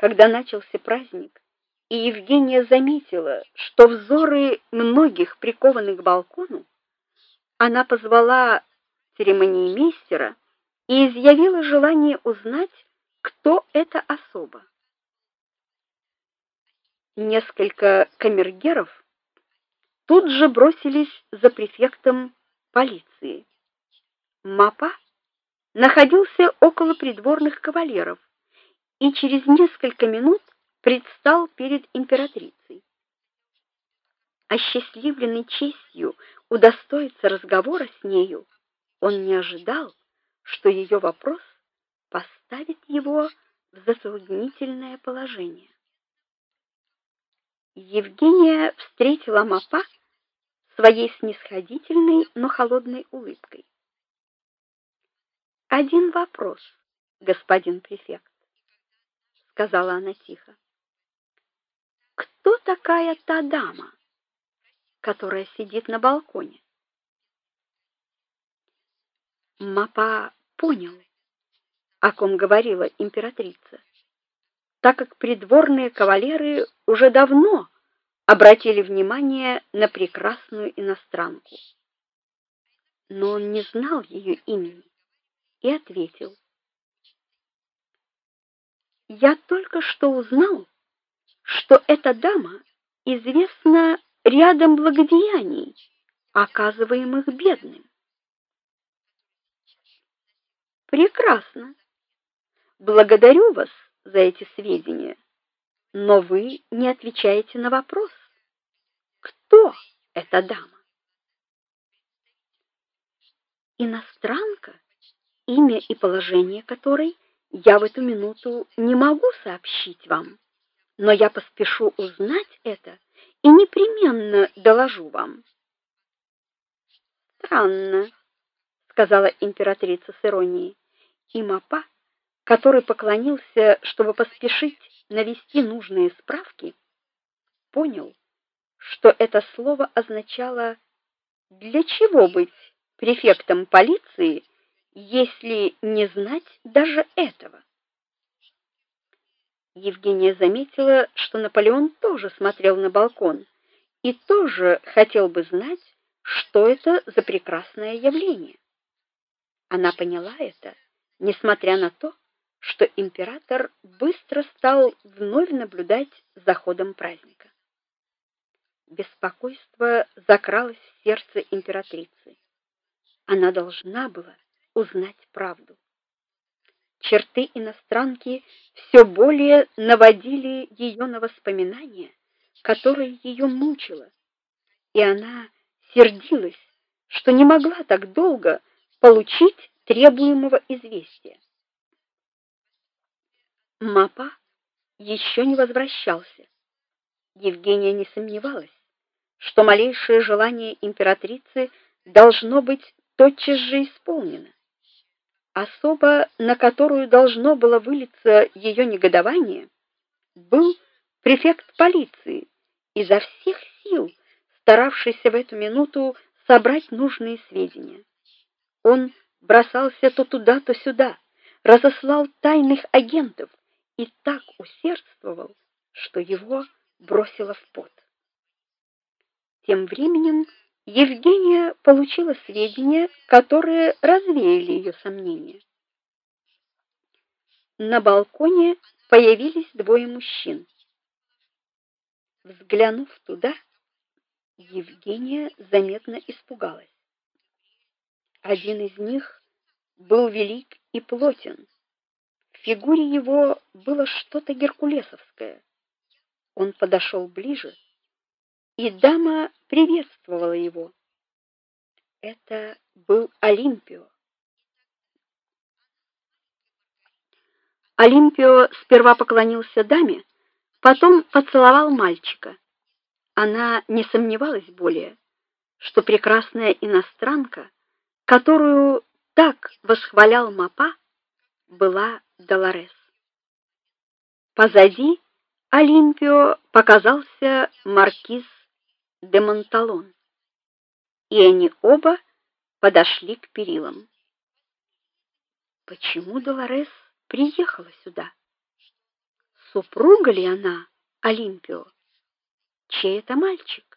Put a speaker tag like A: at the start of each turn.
A: когда начался праздник, и Евгения заметила, что взоры многих прикованы к балкону, она позвала церемониймейстера и изъявила желание узнать, кто эта особа. Несколько камергеров тут же бросились за префектом полиции. Мапа находился около придворных кавалеров и через несколько минут предстал перед императрицей. Осчастливленный честью удостоиться разговора с нею, он не ожидал, что ее вопрос поставит его в затруднительное положение. Евгения встретила Мапа своей снисходительной, но холодной улыбкой. Один вопрос, господин префект, сказала она тихо. Кто такая та дама, которая сидит на балконе? Мапа понял, о ком говорила императрица, так как придворные кавалеры уже давно обратили внимание на прекрасную иностранку. Но он не знал ее имени и ответил: Я только что узнал, что эта дама известна рядом благодеяний, оказываемых бедным. Прекрасно. Благодарю вас за эти сведения, но вы не отвечаете на вопрос. Кто эта дама? Иностранка, имя и положение которой я в эту минуту не могу сообщить вам, но я поспешу узнать это и непременно доложу вам. Странно, сказала императрица с иронией. И Мапа, который поклонился, чтобы поспешить навести нужные справки, понял, что это слово означало для чего быть префектом полиции, если не знать даже этого. Евгения заметила, что Наполеон тоже смотрел на балкон и тоже хотел бы знать, что это за прекрасное явление. Она поняла это, несмотря на то, что император быстро стал вновь наблюдать за ходом праздника. Беспокойство закралось в сердце императрицы. Она должна была узнать правду. Черты иностранки все более наводили ее на воспоминания, которые ее мучило, и она сердилась, что не могла так долго получить требуемого известия. Мапа еще не возвращался. Евгения не сомневалась, что малейшее желание императрицы должно быть тотчас же исполнено. Особа, на которую должно было вылиться ее негодование, был префект полиции, изо всех сил старавшийся в эту минуту собрать нужные сведения. Он бросался то туда, то сюда, разослал тайных агентов и так усердствовал, что его бросило в пот. Тем временем Евгения получила сведения, которые развеяли ее сомнения. На балконе появились двое мужчин. Взглянув туда, Евгения заметно испугалась. Один из них был велик и плотен. В фигуре его было что-то геркулесовское. Он подошел ближе и дама приветствовала его. Это был Олимпио. Олимпио сперва поклонился даме, потом поцеловал мальчика. Она не сомневалась более, что прекрасная иностранка, которую так восхвалял Мапа, была Долорес. Позади Олимпио показался маркиз де Монталон. И они оба подошли к перилам. Почему Долорес приехала сюда? супруга ли она Олимпио? Чей это мальчик?